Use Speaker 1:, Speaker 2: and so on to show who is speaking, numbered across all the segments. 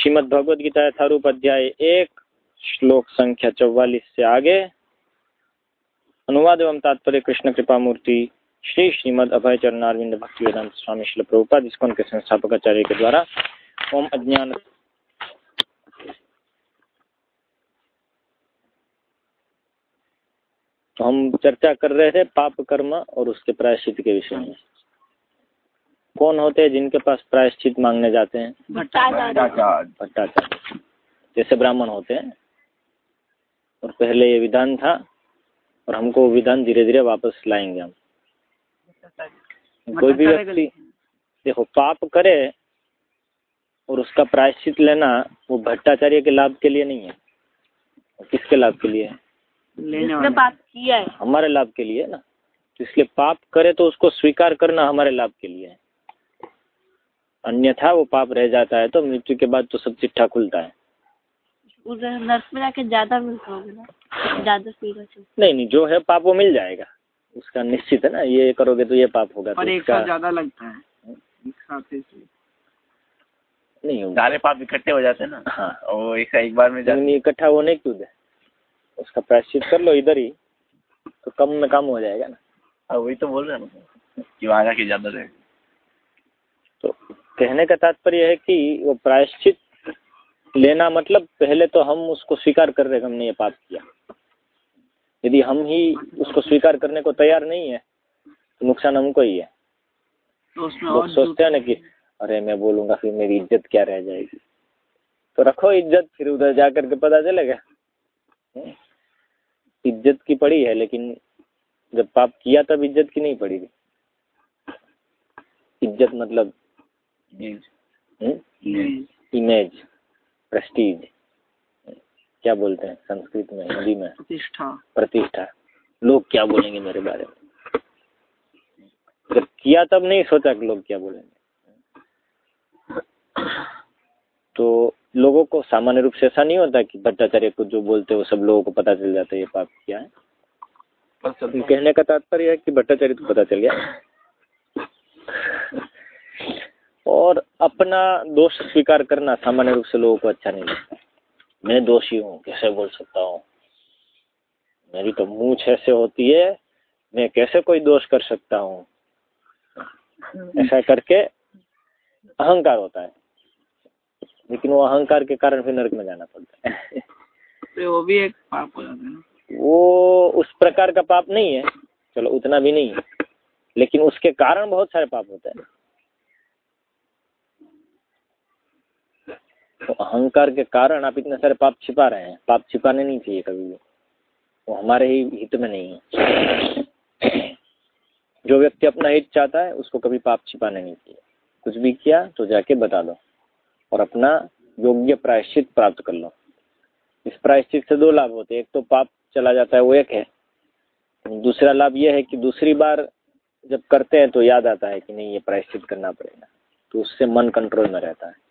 Speaker 1: श्रीमद भगवद गीता यथारूप अध्याय एक, श्लोक संख्या चौवालीस से आगे। अनुवाद एवं तात्पर्य कृष्ण कृपा मूर्ति श्री श्रीमद अभय चरणारविंद भक्ति वेदांत स्वामी शिल प्रभुपाद इसको के संस्थापक आचार्य के द्वारा ओम अज्ञान। तो हम चर्चा कर रहे थे पाप कर्म और उसके प्रायश्चित के विषय में। कौन होते हैं जिनके पास प्रायश्चित मांगने जाते हैं? भट्टाचार्य। जैसे ब्राह्मण होते हैं। और पहले ये विधान था और हमको विधान धीरे धीरे वापस लाएँगे हम। कोई भी व्यक्ति देखो पाप करे और उसका प्रायश्चित लेना वो भट्टाचार्य के लाभ के लिए नहीं है। किसके लाभ के लिए
Speaker 2: लेने पाप किया है।
Speaker 1: हमारे लाभ के लिए ना। तो इसलिए पाप करे तो उसको स्वीकार करना हमारे लाभ के लिए है। अन्यथा वो पाप रह जाता है तो मृत्यु के बाद तो सब चिट्ठा खुलता है।
Speaker 2: उधर नर्क में जाके ज़्यादा मिलता होगा ना? ज़्यादा
Speaker 1: नहीं नहीं जो है पाप वो मिल जाएगा। उसका निश्चित है ना ये करोगे तो ये पाप होगा तो
Speaker 3: एक
Speaker 1: इसका
Speaker 3: साथ ज़्यादा लगता है। एक साथ
Speaker 1: नहीं
Speaker 4: सारे पाप इकट्ठे हो जाते हैं ना?
Speaker 1: हाँ।
Speaker 4: और एक एक बार में जाते
Speaker 1: इकट्ठा होने क्यों दे? उसका प्रायश्चित कर लो इधर ही तो कम में कम हो जाएगा ना।
Speaker 4: हाँ, वही तो बोल रहे हैं। ना कि वहाँ जाके ज़्यादा रहे।
Speaker 1: तो कहने का तात्पर्य है कि वो प्रायश्चित लेना मतलब पहले तो हम उसको स्वीकार कर रहे हैं हमने ये पाप किया। यदि हम ही उसको स्वीकार करने को तैयार नहीं है तो नुकसान हमको ही है।
Speaker 3: तो
Speaker 1: लोग सोचते हैं ना कि अरे मैं बोलूँगा फिर मेरी इज़्ज़त क्या रह जाएगी? तो रखो इज़्ज़त फिर उधर जा करके पता चलेगा। हम्म? इज़्ज़त की पड़ी है लेकिन जब पाप किया तब इज़्ज़त की नहीं पड़ी इज़्ज़त मतलब इमेज प्रेस्टीज क्या बोलते हैं संस्कृत में हिंदी में?
Speaker 3: प्रतिष्ठा.
Speaker 1: प्रतिष्ठा. लोग क्या बोलेंगे मेरे बारे में? जब किया तब नहीं सोचा कि लोग क्या बोलेंगे। तो लोगों को सामान्य रूप से ऐसा नहीं होता कि भट्टाचार्य को जो बोलते हैं वो सब लोगों को पता चल जाता है ये पाप किया है। कहने का तात्पर्य है कि भट्टाचार्य को पता चल गया। और अपना दोष स्वीकार करना सामान्य रूप से लोगों को अच्छा नहीं लगता। मैं दोषी हूँ कैसे बोल सकता हूँ? मेरी तो मूछ ऐसे होती है मैं कैसे कोई दोष कर सकता हूँ? ऐसा करके अहंकार होता है। लेकिन वो अहंकार के कारण फिर नरक में जाना पड़ता है।
Speaker 3: तो वो भी एक पाप हो जाता है ना।
Speaker 1: वो उस प्रकार का पाप नहीं है। चलो उतना भी नहीं है। लेकिन उसके कारण बहुत सारे पाप होते हैं। तो अहंकार के कारण आप इतने सारे पाप छिपा रहे हैं। पाप छिपाने नहीं चाहिए कभी भी। वो हमारे ही हित में नहीं है। जो व्यक्ति अपना हित चाहता है, उसको कभी पाप छिपाने नहीं चाहिए। कुछ भी किया तो जाके बता दो। और अपना योग्य प्रायश्चित प्राप्त कर लो। इस प्रायश्चित से दो लाभ होते हैं। एक तो पाप चला जाता है, वो एक है। दूसरा लाभ यह है कि दूसरी बार जब करते हैं तो याद आता है कि नहीं, ये प्रायश्चित करना पड़ेगा। तो उससे मन कंट्रोल में रहता है।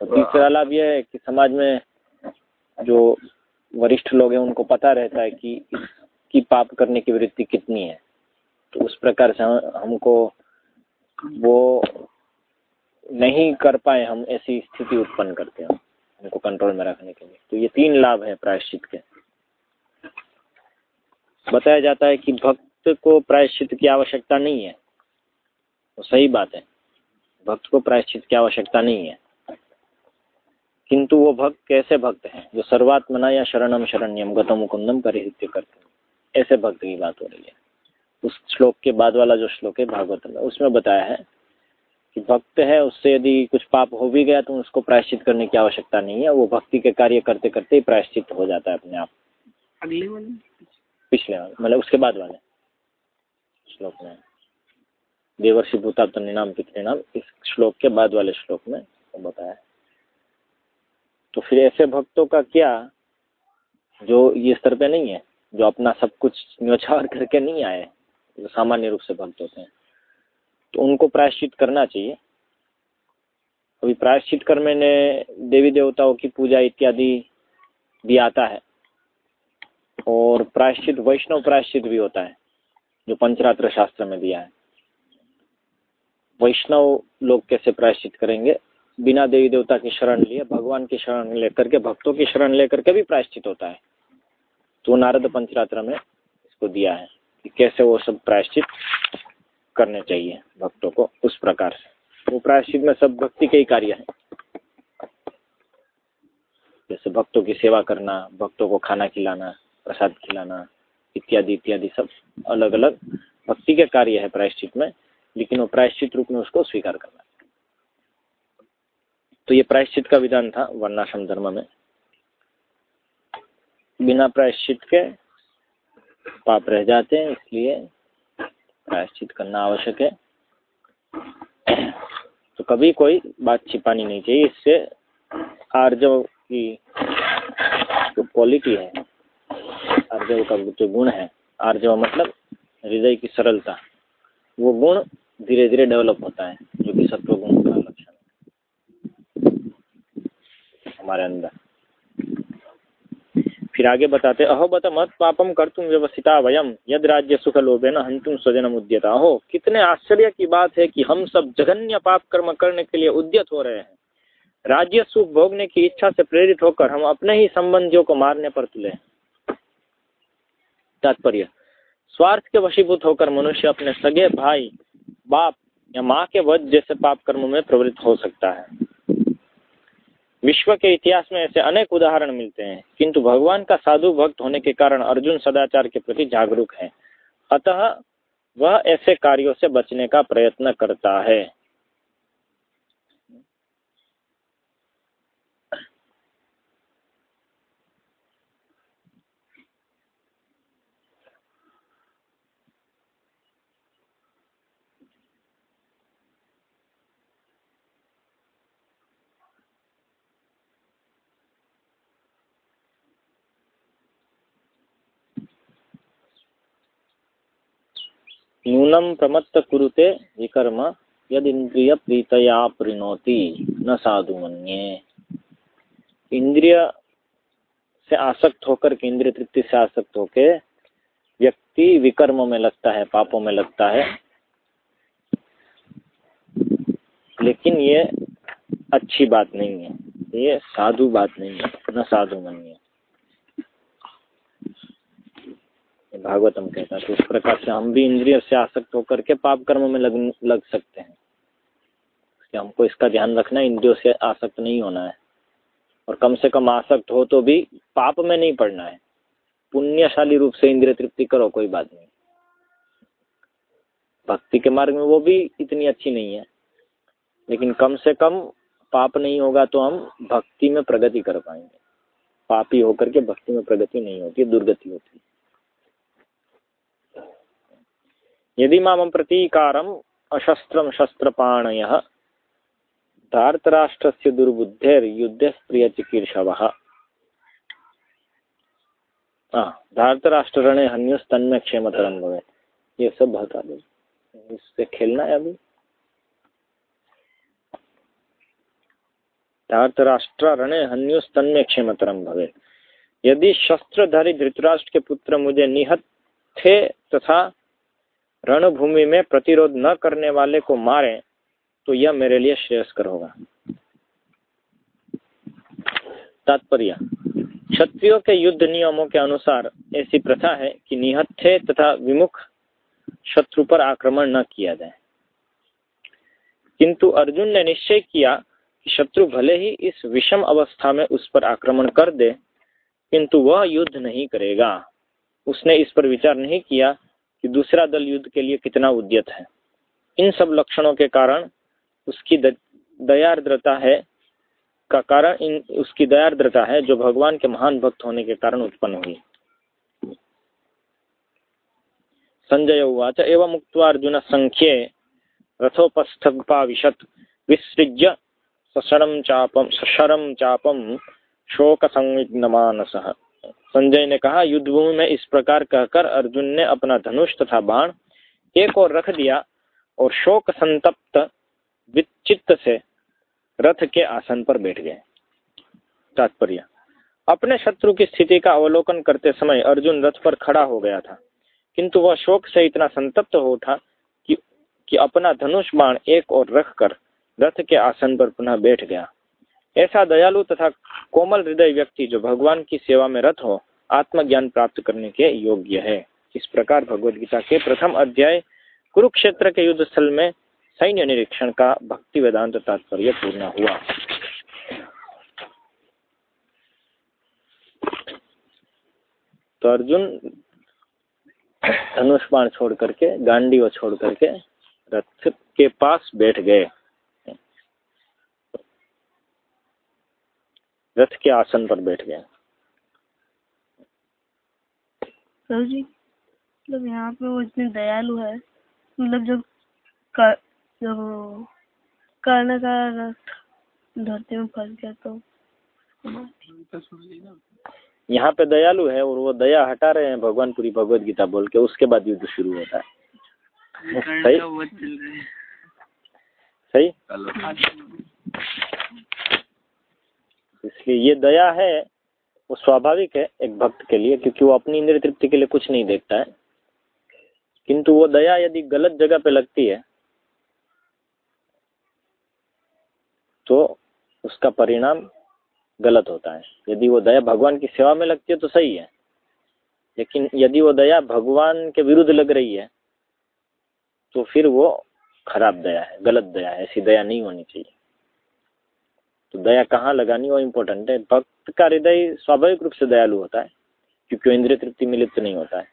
Speaker 1: और तीसरा लाभ यह है कि समाज में जो वरिष्ठ लोग हैं, उनको पता रहता है कि इसकी पाप करने की वृत्ति कितनी है। तो उस प्रकार से हम- हमको वो नहीं कर पाए हम, ऐसी स्थिति उत्पन्न करते हैं उनको कंट्रोल में रखने के लिए। तो ये तीन लाभ है प्रायश्चित के। बताया जाता है कि भक्त को प्रायश्चित की आवश्यकता नहीं है। वो सही बात है। भक्त को प्रायश्चित की आवश्यकता नहीं है। किंतु वो भक्त कैसे भक्त है? जो सर्वात्मना या शरणम शरण्यम गतम मुकुंदम परिहित्य करते हैं। ऐसे भक्त की बात हो रही है। उस श्लोक के बाद वाला जो श्लोक है भागवत में उसमें बताया है कि भक्त है उससे यदि कुछ पाप हो भी गया तो उसको प्रायश्चित करने की आवश्यकता नहीं है। वो भक्ति के कार्य करते करते ही प्रायश्चित हो जाता है अपने आप।
Speaker 3: अगले वाले?
Speaker 1: पिछले वाले मतलब उसके बाद वाले श्लोक में। देवर्षि भूतात्म निनाम पितृनाम इस श्लोक के बाद वाले श्लोक में वो बताया तो फिर ऐसे भक्तों का क्या? जो ये स्तर पे नहीं है, जो अपना सब कुछ न्यौछावर करके नहीं आए, जो सामान्य रूप से भक्त होते हैं तो उनको प्रायश्चित करना चाहिए। अभी प्रायश्चित कर्म ने देवी देवताओं की पूजा इत्यादि भी आता है, और प्रायश्चित वैष्णव प्रायश्चित भी होता है, जो पंचरात्र शास्त्र में दिया है। वैष्णव लोग कैसे प्रायश्चित करेंगे? बिना देवी देवता की शरण लिए, भगवान की शरण लेकर के, भक्तों की शरण लेकर के भी प्रायश्चित होता है। तो नारद पंचरात्र में इसको दिया है कि कैसे वो सब प्रायश्चित करने चाहिए भक्तों को उस प्रकार से। वो प्रायश्चित में सब भक्ति के ही कार्य है। जैसे भक्तों की सेवा करना, भक्तों को खाना खिलाना, प्रसाद खिलाना, इत्यादि इत्यादि सब अलग अलग भक्ति के कार्य है प्रायश्चित में, लेकिन वो प्रायश्चित रूप में उसको स्वीकार करना तो ये प्रायश्चित का विधान था वर्णाश्रम धर्म में। बिना प्रायश्चित के पाप रह जाते हैं, इसलिए प्रायश्चित करना आवश्यक है। तो कभी कोई बात छिपानी नहीं चाहिए, इससे आर्जव की जो क्वालिटी है, आर्जव का जो गुण है, आर्जव मतलब हृदय की सरलता, वो गुण धीरे धीरे डेवलप होता है, जो कि सत्व गुण का लक्षण है हमारे अंदर। फिर आगे बताते, अहो बत मत पापम कर तुम व्यवस्थिता वयम, यद राज्य सुख लोभे न हंतुम स्वजनम उद्यता। हो कितने आश्चर्य की बात है कि हम सब जघन्य पाप कर्म करने के लिए उद्यत हो रहे हैं। राज्य सुख भोगने की इच्छा से प्रेरित होकर हम अपने ही संबंधियों को मारने पर तुले तात्पर्य, स्वार्थ के वशीभूत होकर मनुष्य अपने सगे भाई, बाप या माँ के वध जैसे पाप कर्मों में प्रवृत्त हो सकता है। विश्व के इतिहास में ऐसे अनेक उदाहरण मिलते हैं, किंतु भगवान का साधु भक्त होने के कारण अर्जुन सदाचार के प्रति जागरूक है। अतः वह ऐसे कार्यों से बचने का प्रयत्न करता है। नूनम प्रमत्त कुरुते विकर्म यद इंद्रिय प्रीतया प्रणोति। न साधु मन्ये। इंद्रिय से आसक्त होकर के, इंद्रिय तृप्ति से आसक्त होकर व्यक्ति विकर्मों में लगता है, पापों में लगता है। लेकिन ये अच्छी बात नहीं है। ये साधु बात नहीं है। न साधु मन्य। भागवतम कहता है तो उस प्रकार से हम भी इंद्रिय से आसक्त होकर के पाप कर्म में लग लग सकते हैं। इसलिए हमको इसका ध्यान रखना है, इंद्रियों से आसक्त नहीं होना है। और कम से कम आसक्त हो तो भी पाप में नहीं पड़ना है। पुण्यशाली रूप से इंद्रिय तृप्ति करो, कोई बात नहीं। भक्ति के मार्ग में वो भी इतनी अच्छी नहीं है। लेकिन कम से कम पाप नहीं होगा तो हम भक्ति में प्रगति कर पाएँगे। पापी होकर के भक्ति में प्रगति नहीं होती, दुर्गति होती है। यदि माम प्रतीकारम अशस्त्रम शस्त्रपाणय धार्तराष्ट्र दुर्बुद्धेर युद्ध प्रिय चिकीर्षव धार्तराष्ट्र रणे हन्युस तन्मय क्षेमतरम भवे ये सब बता दो। इससे खेलना है अभी। धार्तराष्ट्र रणे हन्युस तन्मय क्षेमतरम भवे यदि शस्त्रधारी धृतराष्ट्र के पुत्र मुझे निहत थे तथा रणभूमि में प्रतिरोध न करने वाले को मारे तो यह मेरे लिए श्रेयस्कर होगा। तात्पर्य, क्षत्रियों के युद्ध नियमों के अनुसार ऐसी प्रथा है कि निहत्थे तथा विमुख शत्रु पर आक्रमण न किया जाए। किंतु अर्जुन ने निश्चय किया कि शत्रु भले ही इस विषम अवस्था में उस पर आक्रमण कर दे, किंतु वह युद्ध नहीं करेगा। उसने इस पर विचार नहीं किया कि दूसरा दल युद्ध के लिए कितना उद्यत है। इन सब लक्षणों के कारण उसकी दयार्द्रता है का कारण इन, उसकी दयार्द्रता है जो भगवान के महान भक्त होने के कारण उत्पन्न हुई। संजय उवाच, एवं मुक्त अर्जुन संख्ये रथोपस्थपाविशत विसृज्य सशरम चापम सशरम चापम शोक संविघ्न मानस संजय ने कहा, युद्धभूमि में इस प्रकार कहकर अर्जुन ने अपना धनुष तथा बाण एक और रख दिया और शोक संतप्त विचित्त से रथ के आसन पर बैठ गए। तात्पर्य, अपने शत्रु की स्थिति का अवलोकन करते समय अर्जुन रथ पर खड़ा हो गया था, किंतु वह शोक से इतना संतप्त हो उठा कि कि अपना धनुष बाण एक और रखकर रथ के आसन पर पुनः बैठ गया। ऐसा दयालु तथा कोमल हृदय व्यक्ति जो भगवान की सेवा में रत हो, आत्मज्ञान प्राप्त करने के योग्य है। इस प्रकार भगवद गीता के प्रथम अध्याय कुरुक्षेत्र के युद्ध स्थल में सैन्य निरीक्षण का भक्ति वेदांत तात्पर्य पूर्ण हुआ। तो अर्जुन धनुष छोड़ करके गांडी व छोड़ करके रथ के पास बैठ गए। रथ के आसन पर बैठ
Speaker 2: जी मतलब यहाँ पे वो इतने दयालु है मतलब जब जब कर्ण का रथ धरती में फंस गया तो
Speaker 1: यहाँ पे दयालु है और वो दया हटा रहे हैं भगवान पूरी भगवत गीता बोल के उसके बाद युद्ध शुरू होता है। सही?
Speaker 3: है
Speaker 1: सही?
Speaker 4: चलो
Speaker 1: इसलिए ये दया है, वो स्वाभाविक है एक भक्त के लिए, क्योंकि वो अपनी इंद्रिय तृप्ति के लिए कुछ नहीं देखता है। किंतु वो दया यदि गलत जगह पे लगती है तो उसका परिणाम गलत होता है। यदि वो दया भगवान की सेवा में लगती है तो सही है। लेकिन यदि वो दया भगवान के विरुद्ध लग रही है तो फिर वो खराब दया है, गलत दया है, ऐसी दया नहीं होनी चाहिए। तो दया कहाँ लगानी वो इम्पोर्टेंट है। भक्त का हृदय स्वाभाविक रूप से दयालु होता है, क्योंकि वो इंद्रिय तृप्ति में लिप्त नहीं होता है।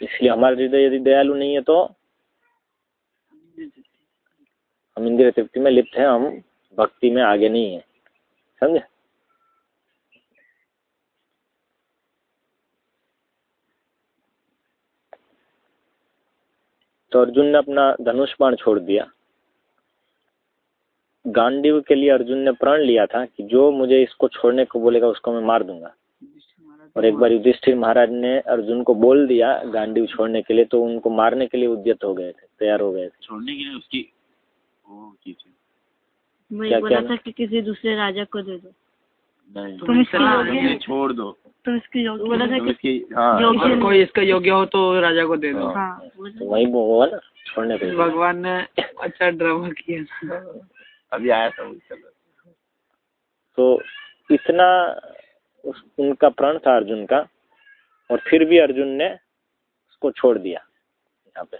Speaker 1: इसलिए हमारा हृदय यदि दयालु नहीं है तो हम इंद्रिय तृप्ति में लिप्त हैं, हम भक्ति में आगे नहीं है। समझे? तो अर्जुन ने अपना धनुष बाण छोड़ दिया। गांडीव के लिए अर्जुन ने प्रण लिया था कि जो मुझे इसको छोड़ने को बोलेगा उसको मैं मार दूँगा। और एक बार युधिष्ठिर महाराज ने अर्जुन को बोल दिया गांडीव छोड़ने के लिए तो उनको मारने के लिए उद्यत हो गए थे तैयार हो गए थे।
Speaker 4: छोड़ने के लिए उसकी वो की थी।
Speaker 2: मैं
Speaker 1: क्या-
Speaker 2: बोला
Speaker 1: क्या
Speaker 2: था कि किसी दूसरे राजा को दे दो। तुम इसकी योग्य
Speaker 4: छोड़ दो।
Speaker 2: तुम इसकी योग्य बोला था कि
Speaker 4: हाँ
Speaker 3: कोई इसका योग्य हो तो राजा को दे दो।
Speaker 4: हाँ।
Speaker 2: हाँ बोला
Speaker 1: तो वही वो हुआ ना छोड़ने को
Speaker 3: भगवान ने अच्छा ड्रामा किया
Speaker 4: अभी आया चलो
Speaker 1: तो इतना उस, उनका प्रण था अर्जुन का और फिर भी अर्जुन ने उसको छोड़ दिया यहाँ पे।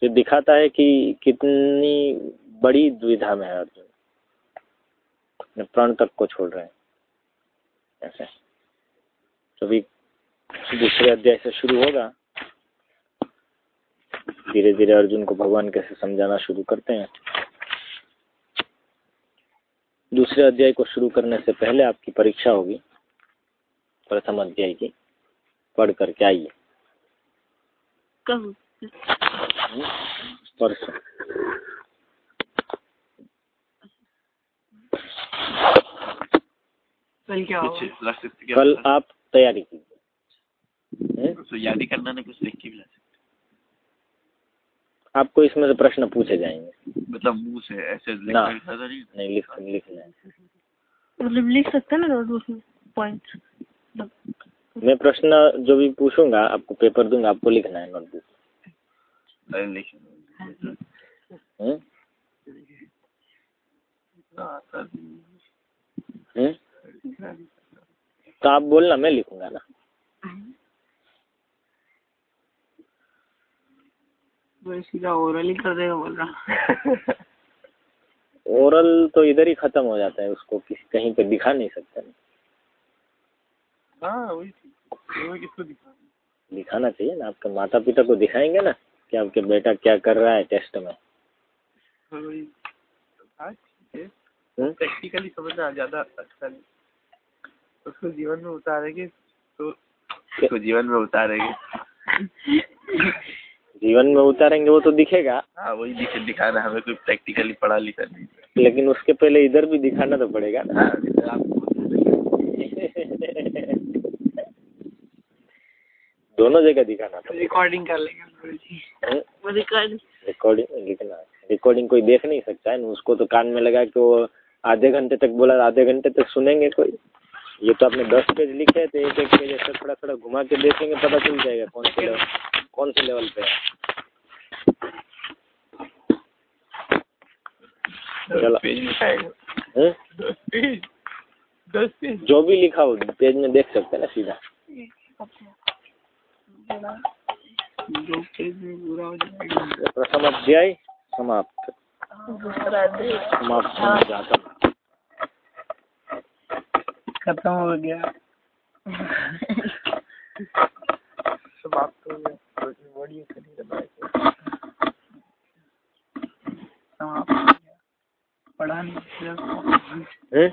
Speaker 1: तो दिखाता है कि कितनी बड़ी दुविधा में है अर्जुन। अपने प्रण तक को छोड़ रहे हैं। ऐसे। तो भी दूसरे अध्याय से शुरू होगा। धीरे धीरे अर्जुन को भगवान कैसे समझाना शुरू करते हैं। दूसरे अध्याय को शुरू करने से पहले आपकी परीक्षा होगी। प्रथम अध्याय की। पढ़ करके आइए।
Speaker 2: कब
Speaker 1: परसों
Speaker 3: कल क्या होगा
Speaker 1: आप तैयारी कीजिए। हैं?
Speaker 4: सकते? तो याद करना ना कुछ लिख के भी ला सकते
Speaker 1: आपको इसमें से प्रश्न पूछे जाएँगे
Speaker 4: मतलब मुँह से ऐसे लिख। नहीं
Speaker 1: नहीं लिख लिखना है
Speaker 2: मतलब लिख सकते हैं ना रोज उसमें पॉइंट्स
Speaker 1: मैं प्रश्न जो भी पूछूँगा आपको पेपर दूँगा आपको लिखना है नोटबुक हम्म?
Speaker 4: हाँ।
Speaker 1: हम्म? तो आप बोलना मैं लिखूँगा ना
Speaker 3: सीधा ओरल ही कर देगा बोल रहा।
Speaker 1: ओरल तो इधर ही खत्म हो जाता है उसको किसी कहीं पे दिखा नहीं सकते।
Speaker 4: हाँ वही किसको दिखा?
Speaker 1: दिखाना चाहिए ना आपके माता पिता को दिखाएँगे ना कि आपके बेटा क्या कर रहा है टेस्ट में।
Speaker 4: वही। हाँ, है।
Speaker 1: हम्म?
Speaker 4: प्रैक्टिकली समझना ज़्यादा अच्छा उसको जीवन में उतारेंगे तो उसको जीवन में उतारेंगे।
Speaker 1: जीवन में उतारेंगे वो तो दिखेगा।
Speaker 4: हाँ वही दिख दिखाना हमें कोई प्रैक्टिकली पढ़ा लिखा नहीं
Speaker 1: लेकिन उसके पहले इधर भी दिखाना तो पड़ेगा ना।
Speaker 4: हाँ,
Speaker 1: दोनों जगह दिखाना पड़ेगा।
Speaker 3: रिकॉर्डिंग कर लेंगे
Speaker 1: रिकॉर्डिंग लिखना रिकॉर्डिंग कोई देख नहीं सकता है ना उसको तो कान में लगा के वो आधे घंटे तक बोला आधे घंटे तक सुनेंगे कोई। ये तो आपने दस पेज लिखे हैं, तो एक एक पेज ऐसे थोड़ा थोड़ा घुमा के देखेंगे पता चल जाएगा कौन से कौन से लेवल पे है? चलो।
Speaker 4: पेज लिखाएगा
Speaker 1: हैं?
Speaker 4: दस पेज
Speaker 1: जो भी लिखा हो पेज में देख सकते हैं ना सीधा।
Speaker 3: दो पेज में पूरा हो जाएगा।
Speaker 1: प्रथम अध्याय समाप्त। समाप्त होने जाता
Speaker 3: खत्म हो।
Speaker 4: हो गया। खड़ी
Speaker 3: समाप्त हो गया पढ़ा नहीं।
Speaker 1: हैं?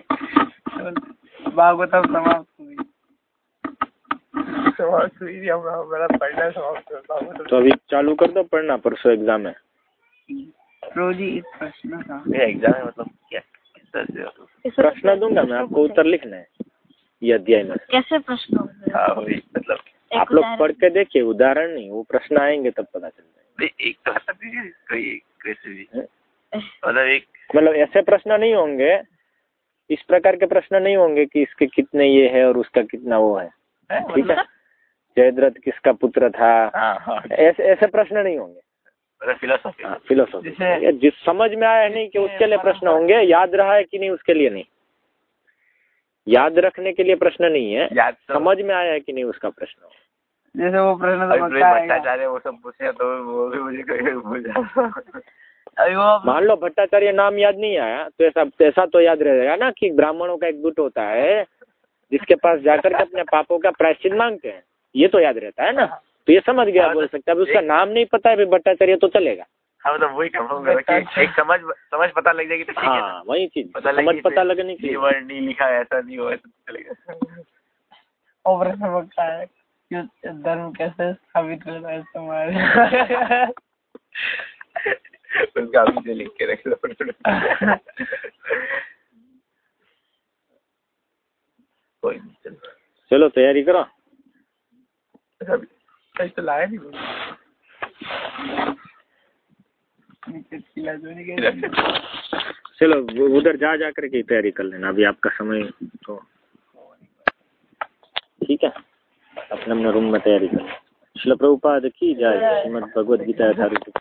Speaker 3: भागवतम समाप्त हुई
Speaker 4: समाप्त हुई थी हमारा हमारा पढ़ना समाप्त
Speaker 1: तो अभी चालू कर दो पढ़ना परसों एग्ज़ाम है
Speaker 3: रोज एक प्रश्न था
Speaker 4: एग्ज़ाम है मतलब क्या किस तरह से होता?
Speaker 1: प्रश्न दूँगा मैं आपको उत्तर लिखना है ये अध्याय में
Speaker 2: कैसे प्रश्न हैं?
Speaker 4: मतलब
Speaker 1: आप लोग पढ़ के देखिए उदाहरण नहीं वो प्रश्न आएँगे तब पता चल जाएगा।
Speaker 4: एक तो बता दीजिए कोई कैसे भी। मतलब एक
Speaker 1: मतलब ऐसे प्रश्न नहीं होंगे इस प्रकार के प्रश्न नहीं होंगे कि इसके कितने ये है और उसका कितना वो है। ठीक है?
Speaker 4: मतलब
Speaker 1: जयद्रथ किसका पुत्र था?
Speaker 4: हाँ हाँ।
Speaker 1: ऐसे ऐसे प्रश्न नहीं होंगे।
Speaker 4: मतलब फिलोसॉफी
Speaker 1: हाँ फिलोसॉफी
Speaker 3: जिस
Speaker 1: समझ में आया नहीं कि उसके लिए प्रश्न होंगे याद रहा है कि नहीं उसके लिए नहीं। याद रखने के लिए प्रश्न नहीं है।
Speaker 4: याद तो
Speaker 1: समझ में आया है कि नहीं उसका प्रश्न?
Speaker 3: जैसे वो प्रश्न तो
Speaker 4: भट्टाचार्य वो सब पूछे तो वो भी मुझे
Speaker 1: मान लो भट्टाचार्य नाम याद नहीं आया तो ऐसा ऐसा तो याद रहेगा ना कि ब्राह्मणों का एक गुट होता है जिसके पास जाकर के अपने पापों का प्रायश्चित मांगते हैं। ये तो याद रहता है ना। तो ये समझ गया
Speaker 4: हाँ,
Speaker 1: बोल
Speaker 4: तो
Speaker 1: सकता है। अभी उसका नाम नहीं पता है भट्टाचार्य तो चलेगा।
Speaker 4: हाँ मतलब वही कंफर्म करो कि एक समझ समझ पता लग जाएगी तो ठीक है
Speaker 1: हाँ वही चीज़
Speaker 4: पता
Speaker 1: समझ पता लगने की
Speaker 4: ये वर्ड नहीं लिखा है, ऐसा नहीं हुआ ऐसा तो चलेगा
Speaker 3: प्रश्न पक्का है कि धर्म कैसे स्थापित होता है तुम्हारे
Speaker 4: उसका अभी से लिख के रख लो कोई नहीं चलो।
Speaker 1: चलो तैयारी करो।
Speaker 4: ऐसा भी सही तो लाया नहीं
Speaker 3: नीचे खिला दो नहीं
Speaker 4: इधर
Speaker 3: गया
Speaker 4: से।
Speaker 1: चलो वो उधर जा जा करके तैयारी कर लेना अभी आपका समय तो। ठीक है अपने अपने रूम में तैयारी कर चलो प्रभुपाद की जाए श्रीमद भगवद गीता